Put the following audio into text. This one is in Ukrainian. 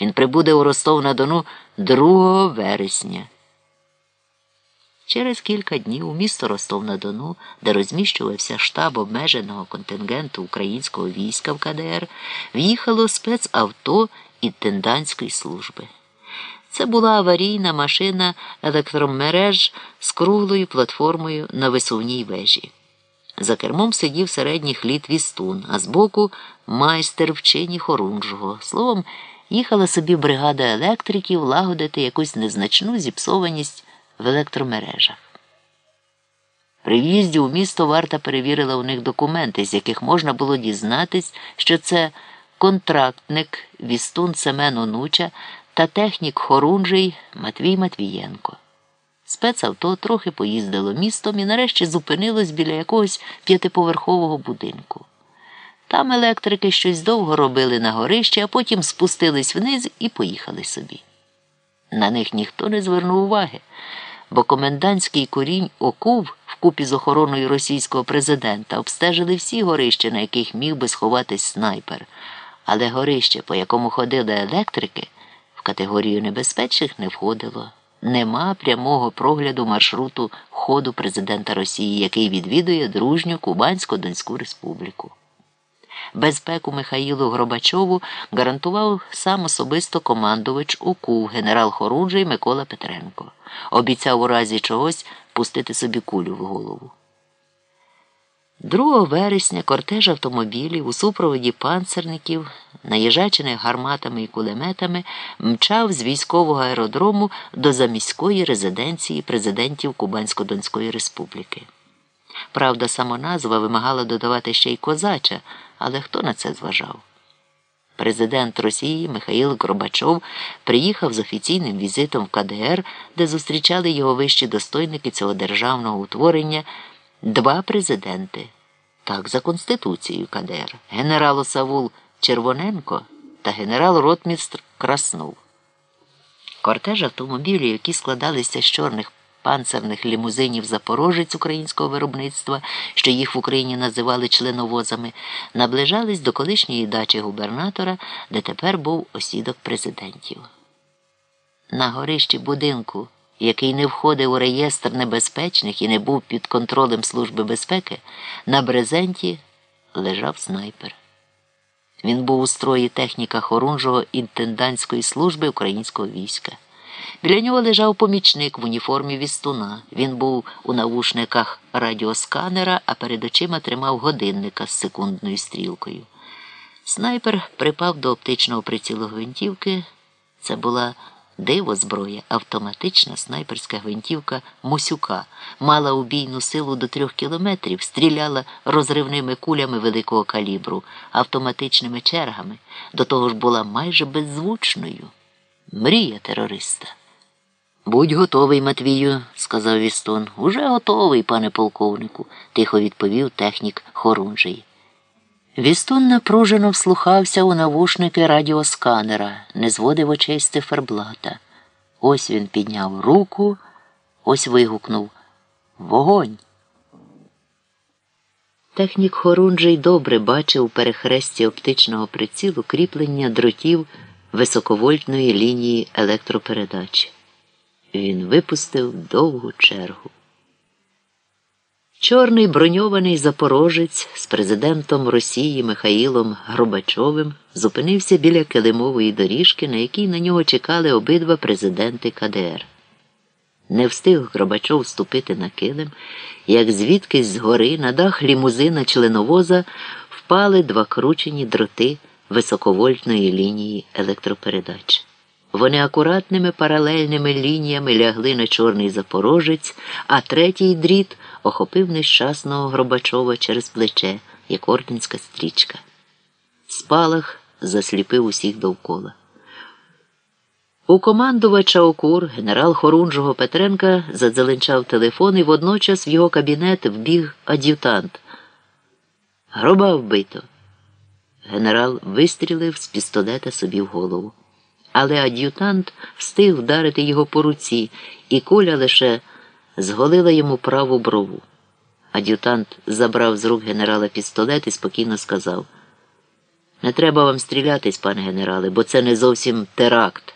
Він прибуде у Ростов на Дону 2 вересня. Через кілька днів у місто Ростов-на-Дону, де розміщувався штаб обмеженого контингенту українського війська в КДР, в'їхало спецавто інтендантської служби. Це була аварійна машина електромереж з круглою платформою на висувній вежі. За кермом сидів середніх літ вістун, а збоку майстер в чині хорунжого. Словом, їхала собі бригада електриків лагодити якусь незначну зіпсованість в електромережах. При в'їзді у місто варта перевірила у них документи, з яких можна було дізнатись, що це контрактник Вістун Семен Онуча та технік Хорунжий Матвій Матвієнко. Спецавто трохи поїздило містом і нарешті зупинилось біля якогось п'ятиповерхового будинку. Там електрики щось довго робили на горищі, а потім спустились вниз і поїхали собі. На них ніхто не звернув уваги, бо комендантський корінь Окув вкупі з охороною російського президента обстежили всі горища, на яких міг би сховатись снайпер, але горище, по якому ходили електрики, в категорію небезпечних не входило. Нема прямого прогляду маршруту ходу президента Росії, який відвідує дружню Кубансько Донську Республіку. Безпеку Михаїлу Гробачову гарантував сам особисто командувач УКУ генерал Хорунжий Микола Петренко. Обіцяв у разі чогось пустити собі кулю в голову. 2 вересня кортеж автомобілів у супроводі панцерників, наїжачених гарматами і кулеметами, мчав з військового аеродрому до заміської резиденції президентів Кубансько-Донської Республіки. Правда, самоназва вимагала додавати ще й козача, але хто на це зважав? Президент Росії Михаїл Горбачов приїхав з офіційним візитом в КДР, де зустрічали його вищі достойники цього державного утворення два президенти. Так, за Конституцією КДР, генерал Савул Червоненко та генерал Ротмістр Краснов. Кортеж автомобілів, які складалися з чорних панцерних лімузинів Запорожець українського виробництва, що їх в Україні називали членовозами, наближались до колишньої дачі губернатора, де тепер був осідок президентів. На горищі будинку, який не входив у реєстр небезпечних і не був під контролем Служби безпеки, на брезенті лежав снайпер. Він був у строї техніка Хорунжого інтендантської служби українського війська. Біля нього лежав помічник в уніформі вістуна. Він був у навушниках радіосканера, а перед очима тримав годинника з секундною стрілкою. Снайпер припав до оптичного прицілу гвинтівки. Це була диво зброя, автоматична снайперська гвинтівка Мусюка, мала убійну силу до трьох кілометрів, стріляла розривними кулями великого калібру, автоматичними чергами, до того ж була майже беззвучною. Мрія терориста. Будь готовий, Матвію, сказав Вістон. Уже готовий, пане полковнику, тихо відповів технік Хорунжий. Вістон напружено вслухався у навушники радіосканера, не зводив очей з циферблата. Ось він підняв руку, ось вигукнув Вогонь. Технік Хорунжий добре бачив у перехресті оптичного прицілу кріплення дротів високовольтної лінії електропередачі. Він випустив довгу чергу. Чорний броньований запорожець з президентом Росії Михаїлом Горбачовим зупинився біля килимової доріжки, на якій на нього чекали обидва президенти КДР. Не встиг Горбачов вступити на килим, як звідкись згори на дах лімузина членовоза впали два кручені дроти високовольтної лінії електропередач. Вони акуратними паралельними лініями лягли на чорний запорожець, а третій дріт охопив нещасного Гробачова через плече, як орденська стрічка. Спалах засліпив усіх довкола. У командувача Окур генерал Хорунжого Петренка задзеленчав телефон і водночас в його кабінет вбіг ад'ютант. Гроба вбито. Генерал вистрілив з пістолета собі в голову. Але ад'ютант встиг вдарити його по руці, і куля лише зголила йому праву брову. Ад'ютант забрав з рук генерала пістолет і спокійно сказав Не треба вам стрілятись, пане генерале, бо це не зовсім теракт.